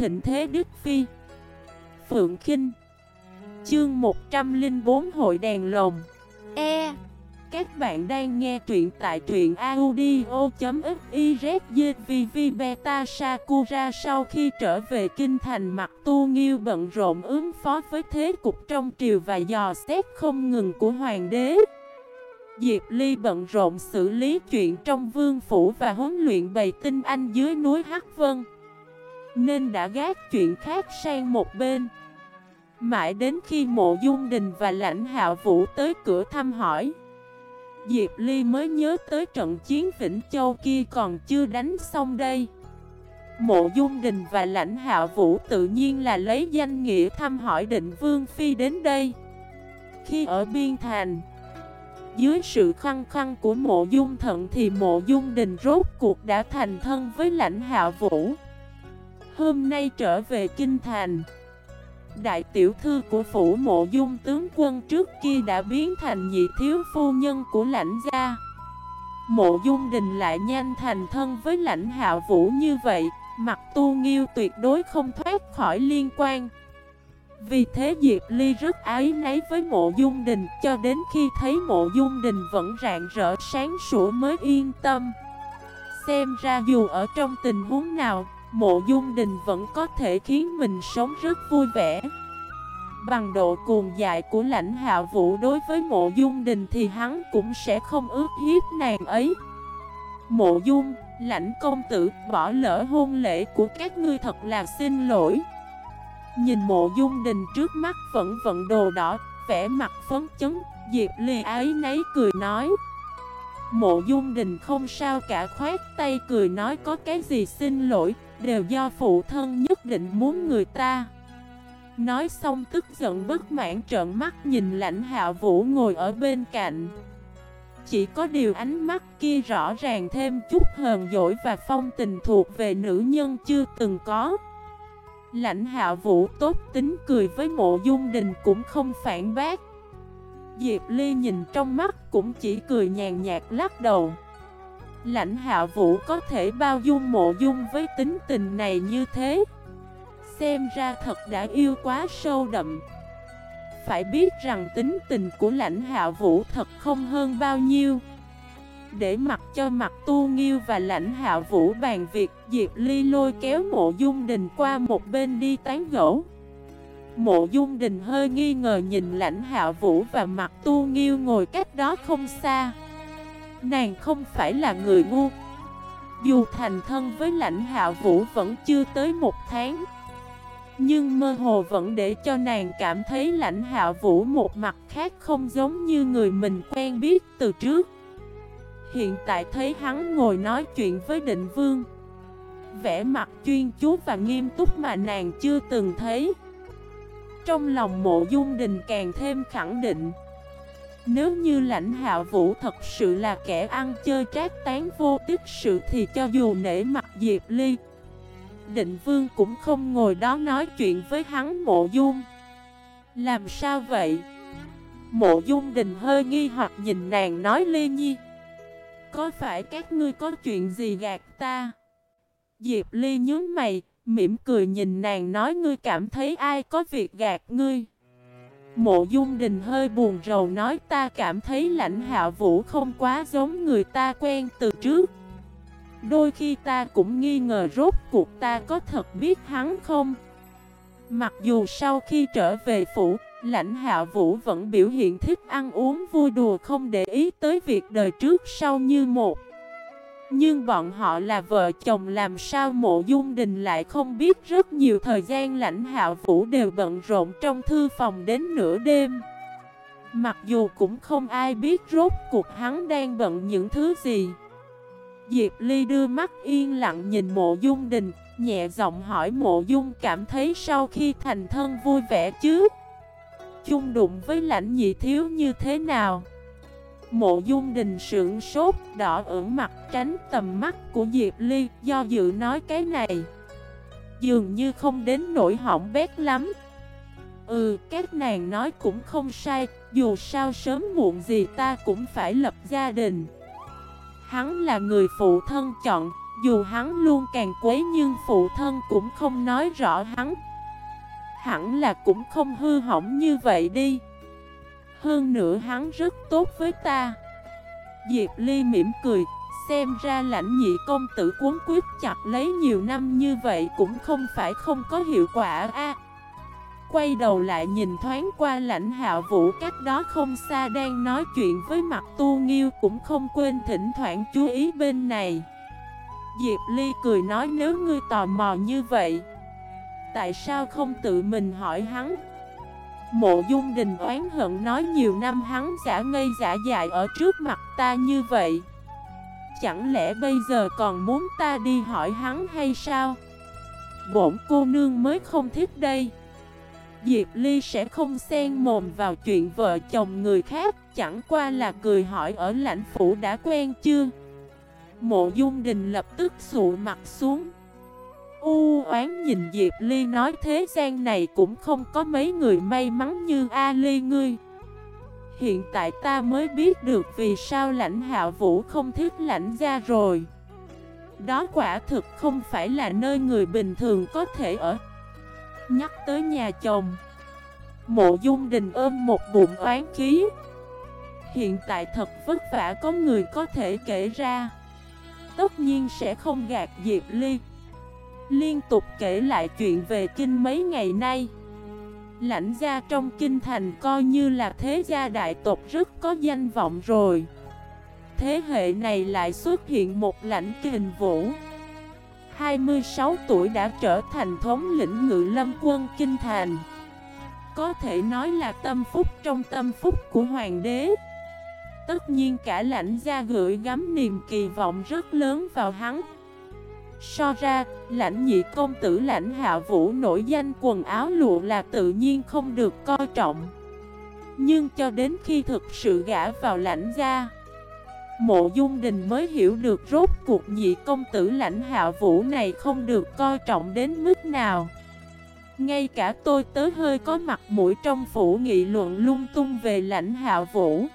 thịnh thế Đức Phi. Phượng Kinh. Chương 104 Hội đèn lồng. E. Các bạn đang nghe truyện tại truyện audio.xyzvv Beta Sakura sau khi trở về kinh thành mặt tu nghiêu bận rộn ứng phó với thế cục trong triều và dò xét không ngừng của hoàng đế. Diệp Ly bận rộn xử lý chuyện trong vương phủ và huấn luyện bầy tinh anh dưới núi Hắc Vân nên đã gác chuyện khác sang một bên. Mãi đến khi mộ dung đình và lãnh hạ vũ tới cửa thăm hỏi, Diệp Ly mới nhớ tới trận chiến Vĩnh Châu kia còn chưa đánh xong đây. Mộ dung đình và lãnh hạ vũ tự nhiên là lấy danh nghĩa thăm hỏi định Vương Phi đến đây. Khi ở Biên Thành, Dưới sự khăng khăng của mộ dung thận thì mộ dung đình rốt cuộc đã thành thân với lãnh hạ vũ. Hôm nay trở về Kinh Thành. Đại tiểu thư của phủ mộ dung tướng quân trước kia đã biến thành nhị thiếu phu nhân của lãnh gia. Mộ dung đình lại nhanh thành thân với lãnh hạ vũ như vậy, Mặt tu nghiêu tuyệt đối không thoát khỏi liên quan. Vì thế Diệp Ly rất ái náy với mộ dung đình, Cho đến khi thấy mộ dung đình vẫn rạng rỡ sáng sủa mới yên tâm. Xem ra dù ở trong tình huống nào Mộ dung đình vẫn có thể khiến mình sống rất vui vẻ. Bằng độ cuồng dại của lãnh hạ vũ đối với mộ dung đình thì hắn cũng sẽ không ước hiếp nàng ấy. Mộ dung, lãnh công tử bỏ lỡ hôn lễ của các ngươi thật là xin lỗi. Nhìn mộ dung đình trước mắt vẫn vận đồ đỏ, vẻ mặt phấn chấn, Diệp Ly ái nấy cười nói. Mộ dung đình không sao cả khoát tay cười nói có cái gì xin lỗi Đều do phụ thân nhất định muốn người ta. Nói xong tức giận bất mãn trợn mắt nhìn lãnh hạ vũ ngồi ở bên cạnh. Chỉ có điều ánh mắt kia rõ ràng thêm chút hờn dỗi và phong tình thuộc về nữ nhân chưa từng có. Lãnh hạ vũ tốt tính cười với mộ dung đình cũng không phản bác. Diệp Ly nhìn trong mắt cũng chỉ cười nhàn nhạt lắc đầu. Lãnh hạ vũ có thể bao dung mộ dung với tính tình này như thế? Xem ra thật đã yêu quá sâu đậm. Phải biết rằng tính tình của lãnh hạ vũ thật không hơn bao nhiêu. Để mặc cho mặt tu nghiêu và lãnh hạ vũ bàn việc, Diệp Ly lôi kéo mộ dung đình qua một bên đi tán gỗ Mộ dung đình hơi nghi ngờ nhìn lãnh hạ vũ và mặt tu nghiêu ngồi cách đó không xa. Nàng không phải là người ngu. Dù thành thân với lãnh hạ vũ vẫn chưa tới một tháng. Nhưng mơ hồ vẫn để cho nàng cảm thấy lãnh hạ vũ một mặt khác không giống như người mình quen biết từ trước. Hiện tại thấy hắn ngồi nói chuyện với định vương. Vẽ mặt chuyên chú và nghiêm túc mà nàng chưa từng thấy. Trong lòng mộ dung đình càng thêm khẳng định nếu như lãnh hạ vũ thật sự là kẻ ăn chơi trác tán vô tích sự thì cho dù nể mặt Diệp Ly Định Vương cũng không ngồi đó nói chuyện với hắn mộ dung Làm sao vậy? Mộ dung đình hơi nghi hoặc nhìn nàng nói Lê Nhi Có phải các ngươi có chuyện gì gạt ta? Diệp Ly nhớ mày, mỉm cười nhìn nàng nói ngươi cảm thấy ai có việc gạt ngươi Mộ dung đình hơi buồn rầu nói, ta cảm thấy lãnh hạ vũ không quá giống người ta quen từ trước. Đôi khi ta cũng nghi ngờ rốt cuộc ta có thật biết hắn không? Mặc dù sau khi trở về phủ, Lãnh hạ vũ vẫn biểu hiện thích ăn uống, vui đùa không để ý tới việc đời trước sau như một nhưng bọn họ là vợ chồng làm sao mộ dung đình lại không biết rất nhiều thời gian lãnh hạo vũ đều bận rộn trong thư phòng đến nửa đêm. Mặc dù cũng không ai biết rốt cuộc hắn đang bận những thứ gì. Diệp Ly đưa mắt yên lặng nhìn mộ dung đình, nhẹ giọng hỏi mộ dung cảm thấy sau khi thành thân vui vẻ chứ. Chung đụng với lãnh nhị thiếu như thế nào? Mộ dung đình sưởng sốt, đỏ ửng mặt tránh tầm mắt của Diệp Ly, do dự nói cái này. Dường như không đến nỗi hỏng bét lắm. Ừ, các nàng nói cũng không sai, dù sao sớm muộn gì ta cũng phải lập gia đình. Hắn là người phụ thân chọn, Dù hắn luôn càng quấy nhưng phụ thân cũng không nói rõ hắn Hẳn là cũng không hư hỏng như vậy đi hơn nữa hắn rất tốt với ta Diệp Ly mỉm cười, Xem ra lãnh nhị công tử cuốn quyết chặt lấy nhiều năm như vậy cũng không phải không có hiệu quả a. quay đầu lại nhìn thoáng qua lãnh hạ vũ cách đó không xa đang nói chuyện với mặt tu nghiêu cũng không quên thỉnh thoảng chú ý bên này. Diệp Ly cười nói, nếu ngươi tò mò như vậy, Tại sao không tự mình hỏi hắn Mộ dung đình oán hận nói nhiều năm hắn giả ngây giả dại ở trước mặt ta như vậy. Chẳng lẽ bây giờ còn muốn ta đi hỏi hắn hay sao? Bổn cô nương mới không thích đây. Diệp Ly sẽ không xen mồm vào chuyện vợ chồng người khác, Chẳng qua là cười hỏi ở lãnh phủ đã quen chưa? Mộ Dung Đình lập tức sụ mặt xuống. U oán nhìn Diệp Ly nói thế gian này cũng không có mấy người may mắn như A Ly ngươi. Hiện tại ta mới biết được vì sao lãnh hạ vũ không thích lãnh gia rồi. Đó quả thực không phải là nơi người bình thường có thể ở. Nhắc tới nhà chồng, Mộ dung đình ôm một bụng oán khí. Hiện tại thật vất vả có người có thể kể ra. Tất nhiên sẽ không gạt Diệp Ly. Liên tục kể lại chuyện về kinh mấy ngày nay. Lãnh gia trong kinh thành coi như là thế gia đại tộc rất có danh vọng rồi. Thế hệ này lại xuất hiện một lãnh kình vũ. 26 tuổi đã trở thành thống lĩnh ngự lâm quân kinh thành. Có thể nói là tâm phúc trong tâm phúc của hoàng đế. Tất nhiên cả lãnh gia gửi gắm niềm kỳ vọng rất lớn vào hắn. So ra, lãnh nhị công tử lãnh hạ vũ nổi danh quần áo lụa là tự nhiên không được coi trọng. Nhưng cho đến khi thực sự gã vào lãnh gia Mộ dung đình mới hiểu được rốt cuộc nhị công tử lãnh hạ vũ này không được coi trọng đến mức nào. Ngay cả tôi tới hơi có mặt mũi trong phủ nghị luận lung tung về lãnh hạ vũ.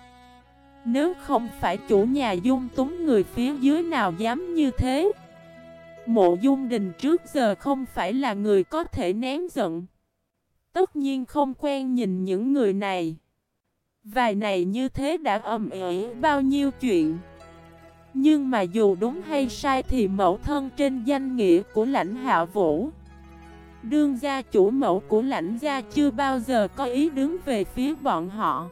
Nếu không phải chủ nhà dung túng người phía dưới nào dám như thế Mộ dung đình trước giờ không phải là người có thể nén giận. Tất nhiên không quen nhìn những người này. Vài này như thế đã ầm ĩ bao nhiêu chuyện. Nhưng mà dù đúng hay sai thì mẫu thân trên danh nghĩa của lãnh hạ vũ. Đương gia chủ mẫu của lãnh gia chưa bao giờ có ý đứng về phía bọn họ.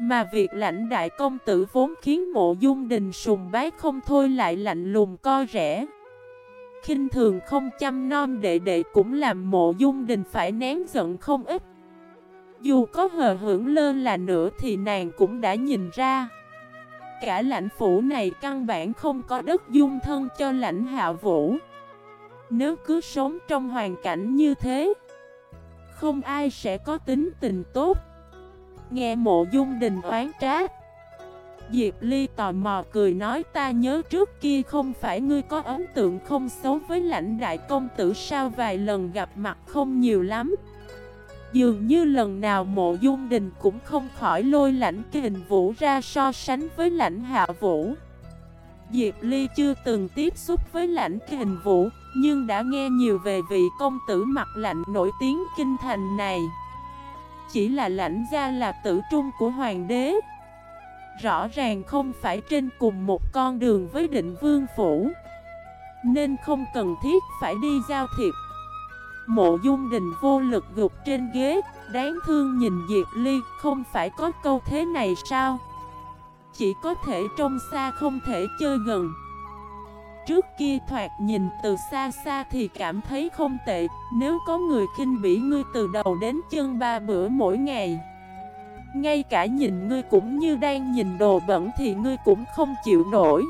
Mà việc lãnh đại công tử vốn khiến mộ dung đình sùng bái không thôi lại lạnh lùng co rẻ khinh thường không chăm nom đệ đệ cũng làm mộ dung đình phải nén giận không ít. Dù có hờ hưởng lơ là nữa thì nàng cũng đã nhìn ra. Cả lãnh phủ này căn bản không có đất dung thân cho lãnh hạ vũ. Nếu cứ sống trong hoàn cảnh như thế, không ai sẽ có tính tình tốt. Nghe mộ dung đình oán trách. Diệp Ly tò mò cười nói, ta nhớ trước kia không phải ngươi có ấn tượng không xấu với lãnh đại công tử sao vài lần gặp mặt không nhiều lắm? Dường như lần nào mộ dung đình cũng không khỏi lôi lãnh kình vũ ra so sánh với lãnh hạ vũ. Diệp Ly chưa từng tiếp xúc với lãnh kình vũ, Nhưng đã nghe nhiều về vị công tử mặt lạnh nổi tiếng kinh thành này. Chỉ là lãnh gia là tử trung của hoàng đế. Rõ ràng không phải trên cùng một con đường với định vương phủ, Nên không cần thiết phải đi giao thiệp. Mộ dung đình vô lực gục trên ghế, Đáng thương nhìn Diệp Ly, Không phải có câu thế này sao? Chỉ có thể trông xa không thể chơi gần. Trước kia thoạt nhìn từ xa xa thì cảm thấy không tệ, Nếu có người khinh bỉ ngươi từ đầu đến chân ba bữa mỗi ngày ngay cả nhìn ngươi cũng như đang nhìn đồ bẩn thì ngươi cũng không chịu nổi.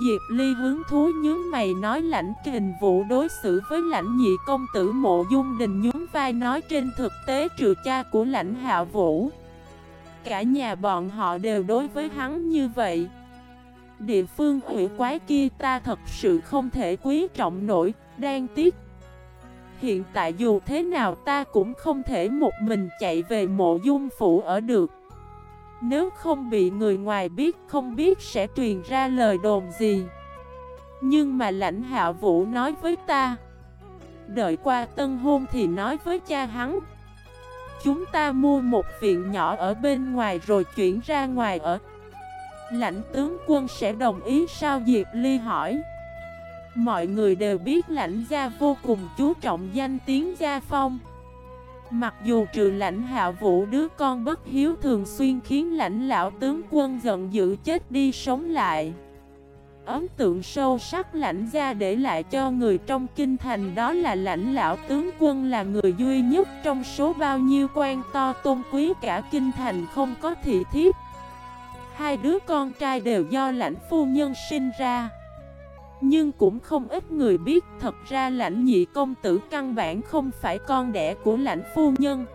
Diệp Ly hướng thú nhướng mày nói lãnh kình vụ đối xử với lãnh nhị công tử mộ dung đình nhún vai nói trên thực tế trừ cha của lãnh hạ vũ. Cả nhà bọn họ đều đối với hắn như vậy. Địa phương hủy quái kia ta thật sự không thể quý trọng nổi, Đang tiếc Hiện tại dù thế nào ta cũng không thể một mình chạy về mộ dung phủ ở được. Nếu không bị người ngoài biết, không biết sẽ truyền ra lời đồn gì. Nhưng mà lãnh hạ vũ nói với ta. Đợi qua tân hôn thì nói với cha hắn. Chúng ta mua một viện nhỏ ở bên ngoài rồi chuyển ra ngoài ở. Lãnh tướng quân sẽ đồng ý sao Diệp Ly hỏi. Mọi người đều biết lãnh gia vô cùng chú trọng danh tiếng gia phong. Mặc dù trừ lãnh hạ vũ đứa con bất hiếu thường xuyên khiến lãnh lão tướng quân giận dữ chết đi sống lại. Ấn tượng sâu sắc lãnh gia để lại cho người trong kinh thành đó là lãnh lão tướng quân là người duy nhất trong số bao nhiêu quan to tôn quý cả kinh thành không có thị thiếp. Hai đứa con trai đều do lãnh phu nhân sinh ra. Nhưng cũng không ít người biết, thật ra lãnh nhị công tử căn bản không phải con đẻ của lãnh phu nhân.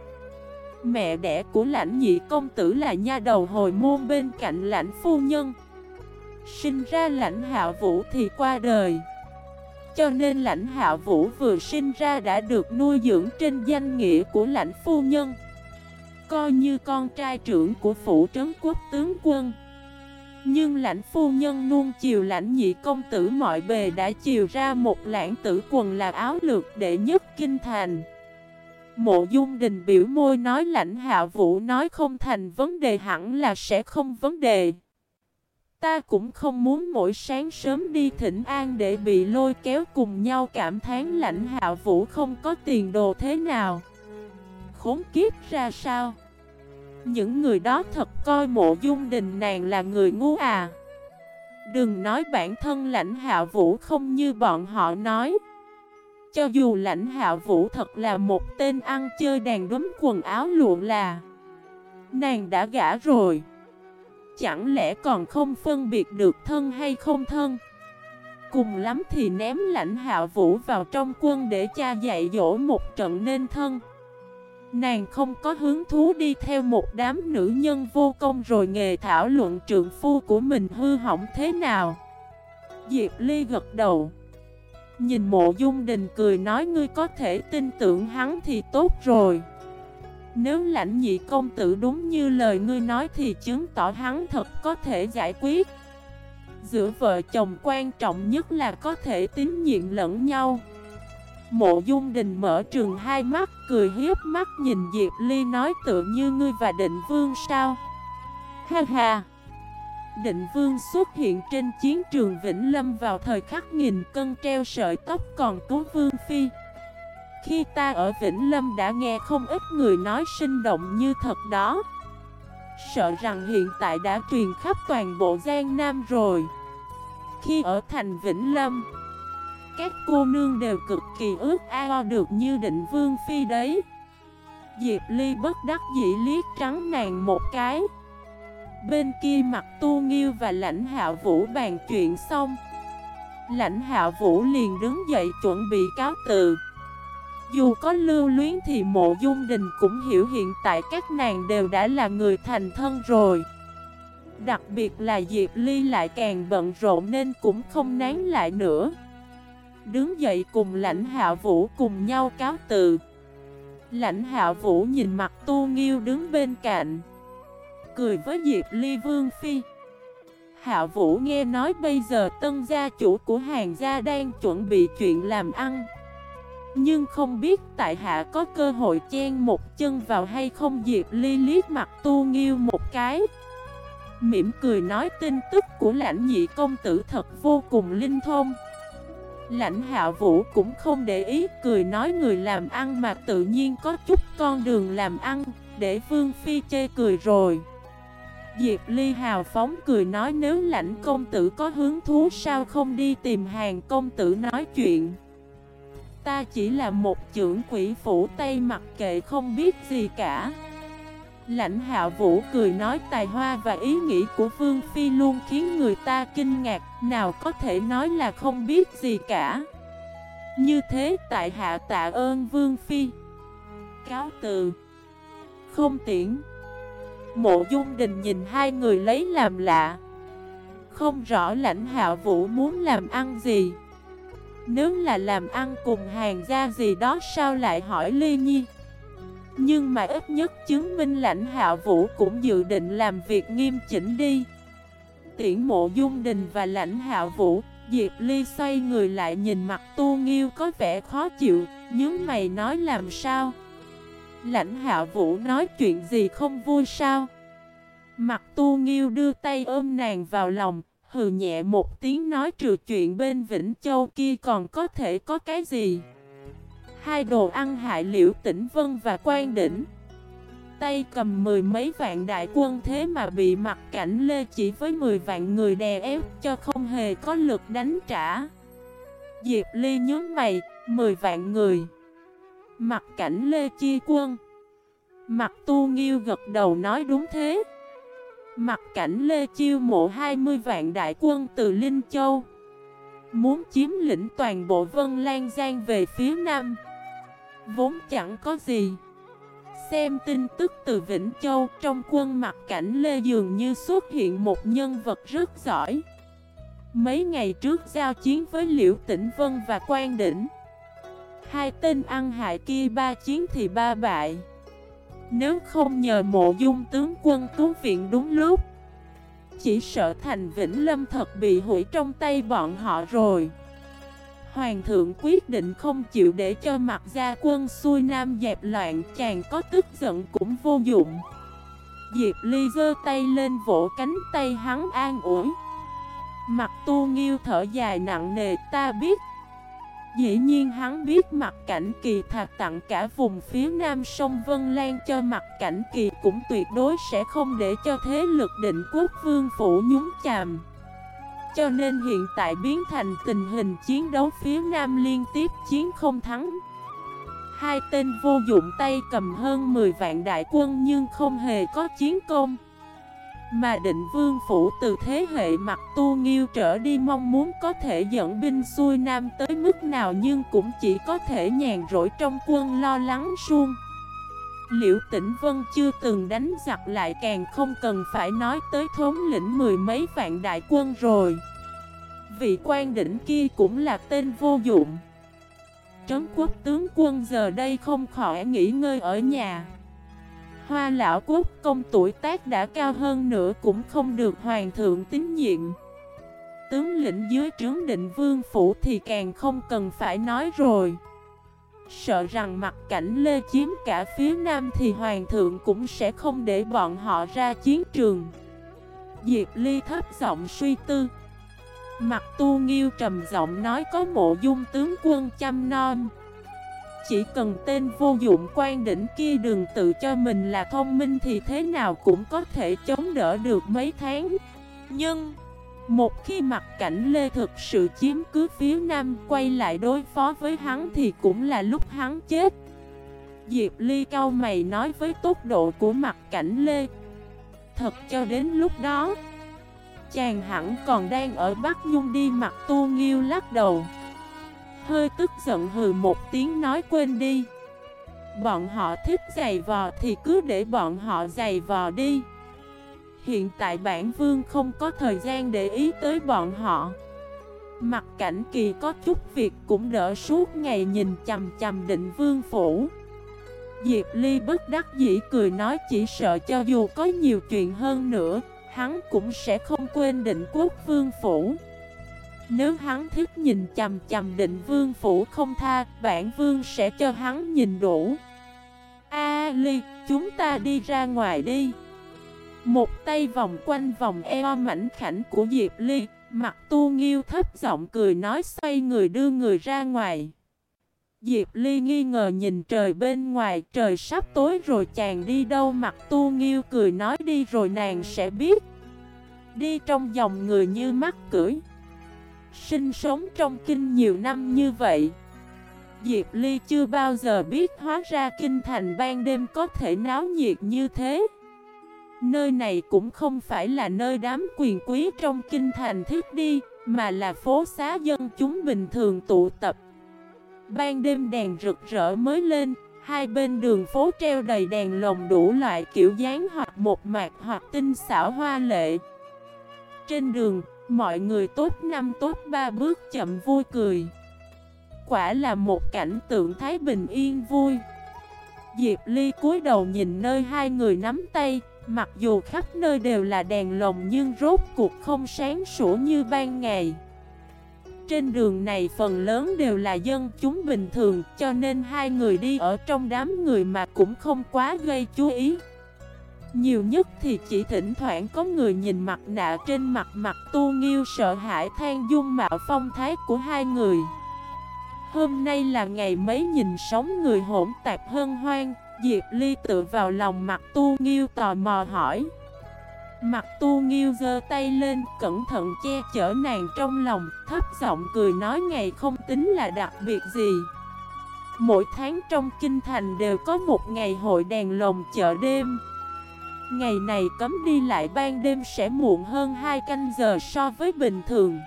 Mẹ đẻ của lãnh nhị công tử là nha đầu hồi môn bên cạnh lãnh phu nhân. Sinh ra lãnh hạ vũ thì qua đời. Cho nên lãnh hạ vũ vừa sinh ra đã được nuôi dưỡng trên danh nghĩa của lãnh phu nhân. Coi như con trai trưởng của phủ trấn quốc tướng quân. Nhưng lãnh phu nhân luôn chiều lãnh nhị công tử mọi bề đã chiều ra một lãng tử quần là áo lược đệ nhất kinh thành Mộ dung đình biểu môi nói lãnh hạ vũ nói không thành vấn đề hẳn là sẽ không vấn đề Ta cũng không muốn mỗi sáng sớm đi thỉnh an để bị lôi kéo cùng nhau cảm thán lãnh hạ vũ không có tiền đồ thế nào. Khốn kiếp ra sao? Những người đó thật coi mộ dung đình nàng là người ngu à. Đừng nói bản thân lãnh hạ vũ không như bọn họ nói. Cho dù lãnh hạ vũ thật là một tên ăn chơi đàn đúm quần áo lụa là, Nàng đã gã rồi Chẳng lẽ còn không phân biệt được thân hay không thân Cùng lắm thì ném lãnh hạ vũ vào trong quân để cha dạy dỗ một trận nên thân Nàng không có hứng thú đi theo một đám nữ nhân vô công rồi nghề thảo luận trượng phu của mình hư hỏng thế nào. Diệp Ly gật đầu. Nhìn mộ dung đình cười nói ngươi có thể tin tưởng hắn thì tốt rồi. Nếu lãnh nhị công tử đúng như lời ngươi nói thì chứng tỏ hắn thật có thể giải quyết. Giữa vợ chồng quan trọng nhất là có thể tín nhiệm lẫn nhau. Mộ dung đình mở trường hai mắt, cười hiếp mắt nhìn Diệp Ly nói tự như ngươi và định vương sao? Ha ha. Định vương xuất hiện trên chiến trường Vĩnh Lâm vào thời khắc nghìn cân treo sợi tóc còn cứu vương phi. Khi ta ở Vĩnh Lâm đã nghe không ít người nói sinh động như thật đó. Sợ rằng hiện tại đã truyền khắp toàn bộ Giang Nam rồi. Khi ở thành Vĩnh Lâm các cô nương đều cực kỳ ước ao được như định vương phi đấy. Diệp Ly bất đắc dĩ liếc trắng nàng một cái. Bên kia mặt tu nghiêu và lãnh hạ vũ bàn chuyện xong. Lãnh hạ vũ liền đứng dậy chuẩn bị cáo từ. Dù có lưu luyến thì mộ dung đình cũng hiểu hiện tại các nàng đều đã là người thành thân rồi. Đặc biệt là Diệp Ly lại càng bận rộn nên cũng không nán lại nữa. Đứng dậy cùng lãnh hạ vũ cùng nhau cáo từ. Lãnh hạ vũ nhìn mặt tu nghiêu đứng bên cạnh. Cười với Diệp Ly Vương Phi. Hạ Vũ nghe nói bây giờ tân gia chủ của hàng gia đang chuẩn bị chuyện làm ăn. Nhưng không biết tại hạ có cơ hội chen một chân vào hay không Diệp Ly liếc mặt tu nghiêu một cái. Mỉm cười nói tin tức của lãnh nhị công tử thật vô cùng linh thông. Lãnh hạ vũ cũng không để ý, cười nói người làm ăn mà tự nhiên có chút con đường làm ăn, Để Vương Phi chê cười rồi. Diệp Ly hào phóng cười nói nếu lãnh công tử có hứng thú sao không đi tìm hàng công tử nói chuyện. Ta chỉ là một trưởng quỷ phủ Tây mặc kệ không biết gì cả. Lãnh hạ vũ cười nói tài hoa và ý nghĩ của Vương Phi luôn khiến người ta kinh ngạc, Nào có thể nói là không biết gì cả. Như thế, tại hạ tạ ơn Vương Phi. Cáo từ. Không tiễn. Mộ dung đình nhìn hai người lấy làm lạ. Không rõ lãnh hạ vũ muốn làm ăn gì. Nếu là làm ăn cùng hàng gia gì đó, sao lại hỏi Ly Nhi? Nhưng mà ít nhất chứng minh lãnh hạ vũ cũng dự định làm việc nghiêm chỉnh đi Tiễn mộ dung đình và lãnh hạ vũ Diệp Ly xoay người lại nhìn mặt tu nghiêu có vẻ khó chịu, Nhưng mày nói làm sao? Lãnh hạ vũ nói chuyện gì không vui sao? Mặt tu nghiêu đưa tay ôm nàng vào lòng, hừ nhẹ một tiếng nói trừ chuyện bên Vĩnh Châu kia còn có thể có cái gì? Hai đồ ăn hại liễu tĩnh vân và quan đỉnh tay cầm mười mấy vạn đại quân thế mà bị mặt cảnh Lê chỉ với mười vạn người đè ép cho không hề có lực đánh trả. Diệp Ly nhớ mày, mười vạn người. Mặt cảnh Lê chia quân. Mặt tu nghiêu gật đầu nói đúng thế. Mặt cảnh Lê chiêu mộ 20 vạn đại quân từ Linh Châu. Muốn chiếm lĩnh toàn bộ Vân Lan Giang về phía Nam. Vốn chẳng có gì. Xem tin tức từ Vĩnh Châu, trong quân mặt cảnh Lê dường như xuất hiện một nhân vật rất giỏi. Mấy ngày trước giao chiến với Liễu Tĩnh Vân và Quan Đỉnh. Hai tên ăn hại kia ba chiến thì ba bại. Nếu không nhờ mộ dung tướng quân cứu viện đúng lúc, Chỉ sợ thành Vĩnh Lâm thật bị hủy trong tay bọn họ rồi Hoàng thượng quyết định không chịu để cho mặt gia quân xuôi nam dẹp loạn, Chàng có tức giận cũng vô dụng. Diệp Ly giơ tay lên vỗ cánh tay hắn an ủi. Mặt tu nghiêu thở dài nặng nề, ta biết. Dĩ nhiên hắn biết mặt cảnh kỳ thạc tặng cả vùng phía nam sông Vân Lan cho mặt cảnh kỳ cũng tuyệt đối sẽ không để cho thế lực định quốc vương phủ nhúng chàm. Cho nên hiện tại biến thành tình hình chiến đấu phía nam liên tiếp chiến không thắng. Hai tên vô dụng tay cầm hơn 10 vạn đại quân nhưng không hề có chiến công. Mà định vương phủ từ thế hệ mặt tu nghiêu trở đi mong muốn có thể dẫn binh xuôi nam tới mức nào nhưng cũng chỉ có thể nhàn rỗi trong quân lo lắng suông. Liễu Tĩnh Vân chưa từng đánh giặc lại càng không cần phải nói tới thống lĩnh mười mấy vạn đại quân rồi. Vị quan đỉnh kia cũng là tên vô dụng. Trấn quốc tướng quân giờ đây không khỏi nghỉ ngơi ở nhà. Hoa lão quốc công tuổi tác đã cao hơn nữa cũng không được hoàng thượng tín nhiệm Tướng lĩnh dưới trướng định vương phủ thì càng không cần phải nói rồi Sợ rằng mặt cảnh lê chiếm cả phía nam thì hoàng thượng cũng sẽ không để bọn họ ra chiến trường. Diệp Ly thấp giọng suy tư. Mặt tu nghiêu trầm giọng nói có mộ dung tướng quân chăm non chỉ cần tên vô dụng quan đỉnh kia đừng tự cho mình là thông minh thì thế nào cũng có thể chống đỡ được mấy tháng. Nhưng một khi mặt cảnh Lê thực sự chiếm cứ phía Nam quay lại đối phó với hắn thì cũng là lúc hắn chết. Diệp Ly cao mày nói với tốc độ của mặt cảnh Lê. Thật cho đến lúc đó, Chàng hẳn còn đang ở Bắc Nhung đi mặt tu nghiêu lắc đầu. Hơi tức giận hừ một tiếng nói quên đi. Bọn họ thích giày vò thì cứ để bọn họ giày vò đi. Hiện tại bản vương không có thời gian để ý tới bọn họ Mặt cảnh kỳ có chút việc cũng đỡ suốt ngày nhìn chầm chầm định vương phủ Diệp Ly bất đắc dĩ cười nói chỉ sợ cho dù có nhiều chuyện hơn nữa Hắn cũng sẽ không quên định quốc vương phủ nếu hắn thích nhìn chầm chầm định vương phủ không tha, bản vương sẽ cho hắn nhìn đủ. A Ly, chúng ta đi ra ngoài đi. Một tay vòng quanh vòng eo mảnh khảnh của Diệp Ly, mặt tu nghiêu thấp giọng cười nói xoay người đưa người ra ngoài. Diệp Ly nghi ngờ nhìn trời bên ngoài, trời sắp tối rồi chàng đi đâu mặt tu nghiêu cười nói đi rồi nàng sẽ biết. Đi trong dòng người như mắt cưỡi. Sinh sống trong kinh nhiều năm như vậy Diệp Ly chưa bao giờ biết hóa ra kinh thành ban đêm có thể náo nhiệt như thế Nơi này cũng không phải là nơi đám quyền quý trong kinh thành thiết đi, Mà là phố xá dân chúng bình thường tụ tập. Ban đêm đèn rực rỡ mới lên, Hai bên đường phố treo đầy đèn lồng đủ loại kiểu dáng hoặc một mạc hoặc tinh xảo hoa lệ. Trên đường, Mọi người tốt năm tốt ba bước chậm vui cười. Quả là một cảnh tượng thái bình yên vui. Diệp Ly cúi đầu nhìn nơi hai người nắm tay Mặc dù khắp nơi đều là đèn lồng nhưng rốt cuộc không sáng sủa như ban ngày. Trên đường này phần lớn đều là dân chúng bình thường, Cho nên hai người đi ở trong đám người mà cũng không quá gây chú ý. Nhiều nhất thì chỉ thỉnh thoảng có người nhìn mặt nạ trên mặt mặt tu nghiêu sợ hãi than dung mạo phong thái của hai người. Hôm nay là ngày mấy nhìn sống người hỗn tạp hơn hoang Diệp Ly tự vào lòng mặt tu nghiêu tò mò hỏi Mặt tu nghiêu giơ tay lên, cẩn thận che chở nàng trong lòng, thấp giọng cười nói ngày không tính là đặc biệt gì. Mỗi tháng trong kinh thành đều có một ngày hội đèn lồng chợ đêm. Ngày này cấm đi lại ban đêm sẽ muộn hơn 2 canh giờ so với bình thường.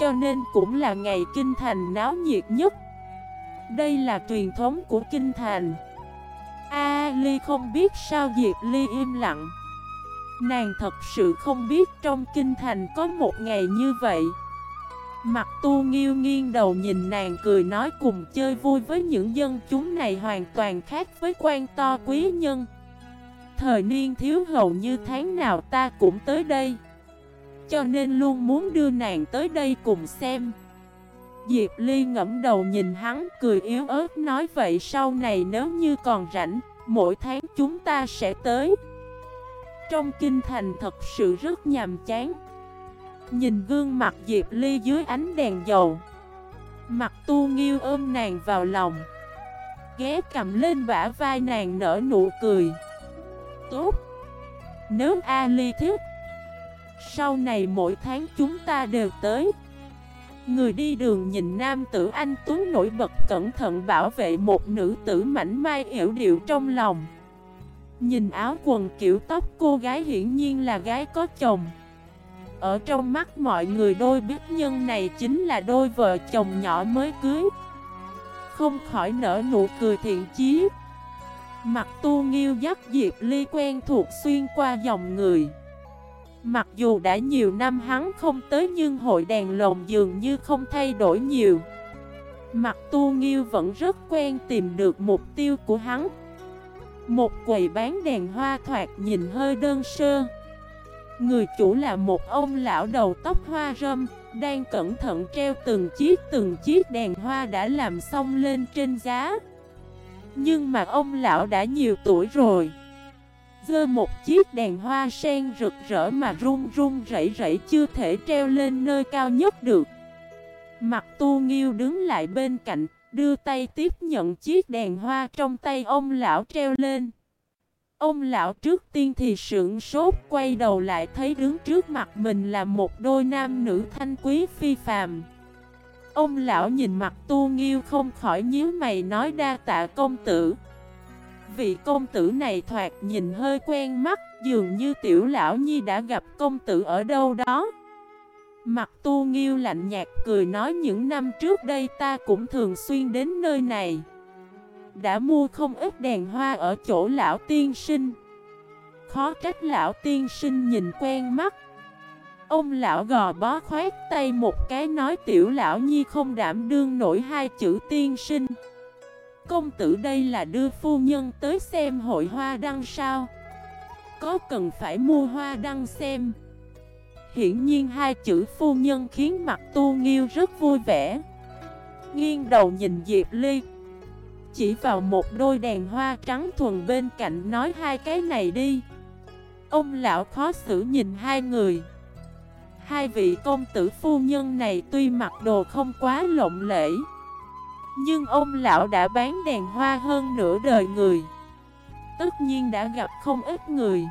Cho nên cũng là ngày kinh thành náo nhiệt nhất. Đây là truyền thống của kinh thành. A Ly không biết sao Diệp Ly im lặng. Nàng thật sự không biết trong kinh thành có một ngày như vậy. Mặt tu nghiêu nghiêng đầu nhìn nàng cười nói cùng chơi vui với những dân chúng này hoàn toàn khác với quan to quý nhân. Thời niên thiếu hầu như tháng nào ta cũng tới đây. Cho nên luôn muốn đưa nàng tới đây cùng xem. Diệp Ly ngẫm đầu nhìn hắn, cười yếu ớt nói, vậy sau này nếu như còn rảnh, Mỗi tháng chúng ta sẽ tới. Trong kinh thành thật sự rất nhàm chán. Nhìn gương mặt Diệp Ly dưới ánh đèn dầu, Mặt tu nghiêu ôm nàng vào lòng, Ghé cầm lên bả vai nàng nở nụ cười. Tốt, Nếu A Ly thích, Sau này mỗi tháng chúng ta đều tới. Người đi đường nhìn nam tử anh Tuấn nổi bật cẩn thận bảo vệ một nữ tử mảnh mai hiểu điệu trong lòng. Nhìn áo quần kiểu tóc cô gái hiển nhiên là gái có chồng. Ở trong mắt mọi người đôi biết nhân này chính là đôi vợ chồng nhỏ mới cưới. Không khỏi nở nụ cười thiện chí. Mặt tu nghiêu dắt Diệp Ly quen thuộc xuyên qua dòng người. Mặc dù đã nhiều năm hắn không tới nhưng hội đèn lồng dường như không thay đổi nhiều. Mặt tu nghiêu vẫn rất quen tìm được mục tiêu của hắn. Một quầy bán đèn hoa thoạt nhìn hơi đơn sơ. Người chủ là một ông lão đầu tóc hoa râm, Đang cẩn thận treo từng chiếc từng chiếc đèn hoa đã làm xong lên trên giá. Nhưng mà ông lão đã nhiều tuổi rồi. Dơ một chiếc đèn hoa sen rực rỡ mà run run rẩy rẩy chưa thể treo lên nơi cao nhất được. Mặt tu nghiêu đứng lại bên cạnh, Đưa tay tiếp nhận chiếc đèn hoa trong tay ông lão treo lên. Ông lão trước tiên thì sững sốt, quay đầu lại thấy đứng trước mặt mình là một đôi nam nữ thanh quý phi phàm. Ông lão nhìn mặt tu nghiêu không khỏi nhíu mày nói, đa tạ công tử. Vị công tử này thoạt nhìn hơi quen mắt, Dường như tiểu lão nhi đã gặp công tử ở đâu đó. Mặt tu nghiêu lạnh nhạt cười nói những năm trước đây ta cũng thường xuyên đến nơi này. Đã mua không ít đèn hoa ở chỗ lão tiên sinh. Khó trách lão tiên sinh nhìn quen mắt. Ông lão gò bó khoét tay một cái nói tiểu lão nhi không đảm đương nổi hai chữ tiên sinh. Công tử đây là đưa phu nhân tới xem hội hoa đăng sao. Có cần phải mua hoa đăng xem? Hiển nhiên hai chữ phu nhân khiến mặt tu nghiêu rất vui vẻ. Nghiêng đầu nhìn Diệp Ly, Chỉ vào một đôi đèn hoa trắng thuần bên cạnh nói hai cái này đi. Ông lão khó xử nhìn hai người. Hai vị công tử phu nhân này tuy mặc đồ không quá lộng lễ nhưng ông lão đã bán đèn hoa hơn nửa đời người. Tất nhiên đã gặp không ít người.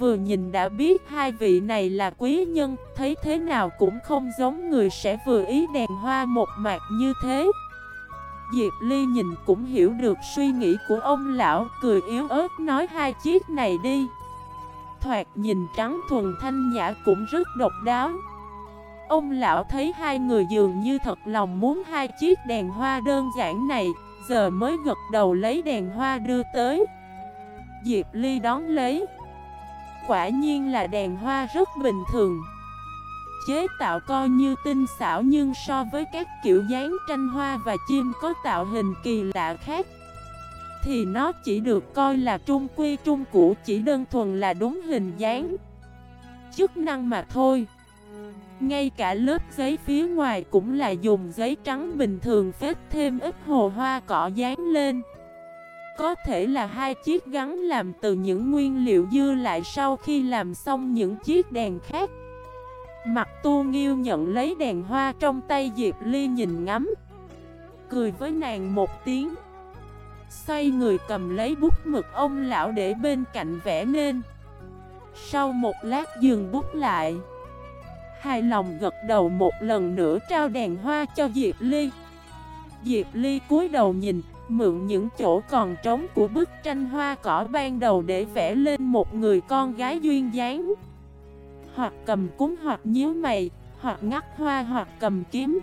Vừa nhìn đã biết hai vị này là quý nhân, Thấy thế nào cũng không giống người sẽ vừa ý đèn hoa một mạc như thế. Diệp Ly nhìn cũng hiểu được suy nghĩ của ông lão, Cười yếu ớt nói hai chiếc này đi. Thoạt nhìn trắng thuần thanh nhã cũng rất độc đáo. Ông lão thấy hai người dường như thật lòng muốn hai chiếc đèn hoa đơn giản này, Giờ mới gật đầu lấy đèn hoa đưa tới. Diệp Ly đón lấy. Quả nhiên là đèn hoa rất bình thường. Chế tạo coi như tinh xảo nhưng so với các kiểu dáng tranh hoa và chim có tạo hình kỳ lạ khác, Thì nó chỉ được coi là trung quy trung cũ chỉ đơn thuần là đúng hình dáng, Chức năng mà thôi. Ngay cả lớp giấy phía ngoài cũng là dùng giấy trắng bình thường phết thêm ít hồ hoa cỏ dán lên. Có thể là hai chiếc gắn làm từ những nguyên liệu dư lại sau khi làm xong những chiếc đèn khác. Mặt tu nghiêu nhận lấy đèn hoa trong tay Diệp Ly nhìn ngắm, Cười với nàng một tiếng. Xoay người cầm lấy bút mực ông lão để bên cạnh vẽ nên. Sau một lát dừng bút lại. Hài lòng gật đầu một lần nữa trao đèn hoa cho Diệp Ly. Diệp Ly cúi đầu nhìn, Mượn những chỗ còn trống của bức tranh hoa cỏ ban đầu để vẽ lên một người con gái duyên dáng. Hoặc cầm cúng hoặc nhíu mày, Hoặc ngắt hoa hoặc cầm kiếm.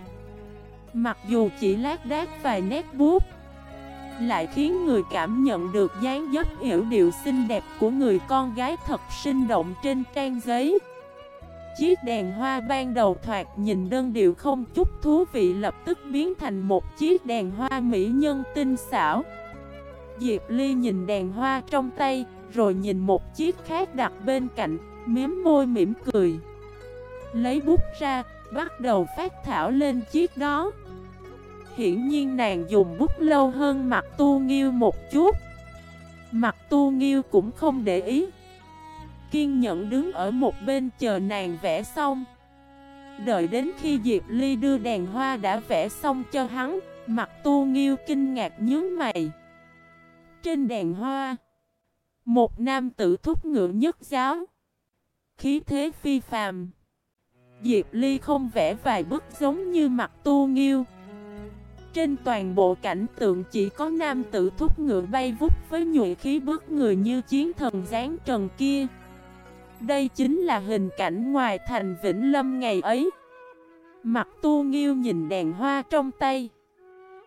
Mặc dù chỉ lát đát vài nét bút Lại khiến người cảm nhận được dáng dấp hiểu điệu xinh đẹp của người con gái thật sinh động trên trang giấy. Chiếc đèn hoa ban đầu thoạt nhìn đơn điệu không chút thú vị lập tức biến thành một chiếc đèn hoa mỹ nhân tinh xảo. Diệp Ly nhìn đèn hoa trong tay, rồi nhìn một chiếc khác đặt bên cạnh, miếm môi mỉm cười. Lấy bút ra, bắt đầu phát thảo lên chiếc đó. Hiển nhiên nàng dùng bút lâu hơn mặt tu nghiêu một chút. Mặt tu nghiêu cũng không để ý. Kiên nhẫn đứng ở một bên chờ nàng vẽ xong. Đợi đến khi Diệp Ly đưa đèn hoa đã vẽ xong cho hắn, Mặt tu nghiêu kinh ngạc nhướng mày. Trên đèn hoa, Một nam tử thúc ngựa nhất giáo. Khí thế phi phàm. Diệp Ly không vẽ vài bức giống như mặt tu nghiêu. Trên toàn bộ cảnh tượng chỉ có nam tử thúc ngựa bay vút với nhuệ khí bước người như chiến thần giáng trần kia đây chính là hình cảnh ngoài thành Vĩnh Lâm ngày ấy. Mặt tu nghiêu nhìn đèn hoa trong tay.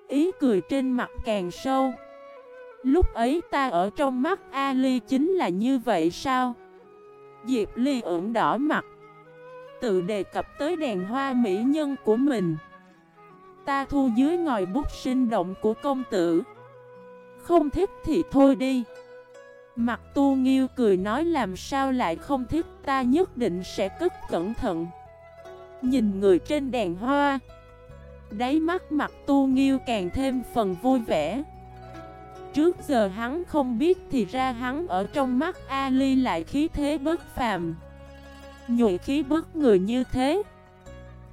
Ý cười trên mặt càng sâu. Lúc ấy ta ở trong mắt Ali chính là như vậy sao? Diệp Ly ửng đỏ mặt. Tự đề cập tới đèn hoa mỹ nhân của mình. Ta thu dưới ngòi bút sinh động của công tử. Không thích thì thôi đi. Mặt tu nghiêu cười nói làm sao lại không thích, ta nhất định sẽ cất cẩn thận. Nhìn người trên đèn hoa. Đáy mắt mặt tu nghiêu càng thêm phần vui vẻ. Trước giờ hắn không biết thì ra hắn ở trong mắt Ali lại khí thế bất phàm. Nhụy khí bất người như thế.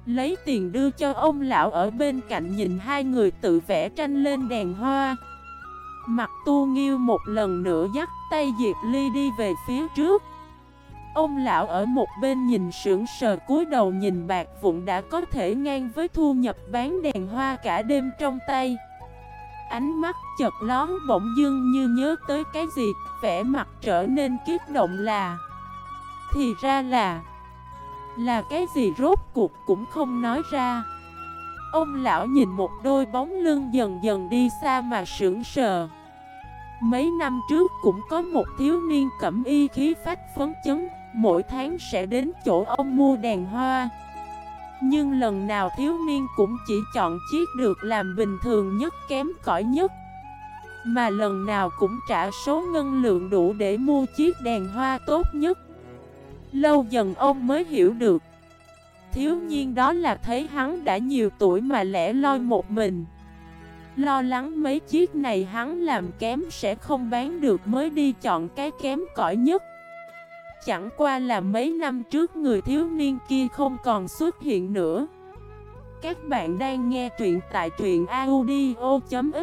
Lấy tiền đưa cho ông lão ở bên cạnh nhìn hai người tự vẽ tranh lên đèn hoa. Mặt tu nghiêu một lần nữa dắt tay Diệp Ly đi về phía trước. Ông lão ở một bên nhìn sững sờ, cúi đầu nhìn bạc vụn đã có thể ngang với thu nhập bán đèn hoa cả đêm trong tay. Ánh mắt chật lón bỗng dưng như nhớ tới cái gì, Vẻ mặt trở nên kiết động là, Thì ra là Là cái gì rốt cuộc cũng không nói ra. Ông lão nhìn một đôi bóng lưng dần dần đi xa mà sững sờ. Mấy năm trước cũng có một thiếu niên cẩm y khí phách phấn chấn, Mỗi tháng sẽ đến chỗ ông mua đèn hoa. Nhưng lần nào thiếu niên cũng chỉ chọn chiếc được làm bình thường nhất, kém cỏi nhất. Mà lần nào cũng trả số ngân lượng đủ để mua chiếc đèn hoa tốt nhất. Lâu dần ông mới hiểu được. Thiếu nhiên đó là thấy hắn đã nhiều tuổi mà lẻ loi một mình. Lo lắng mấy chiếc này hắn làm kém sẽ không bán được mới đi chọn cái kém cỏi nhất. Chẳng qua là mấy năm trước người thiếu niên kia không còn xuất hiện nữa. Các bạn đang nghe truyện tại truyện audio.fif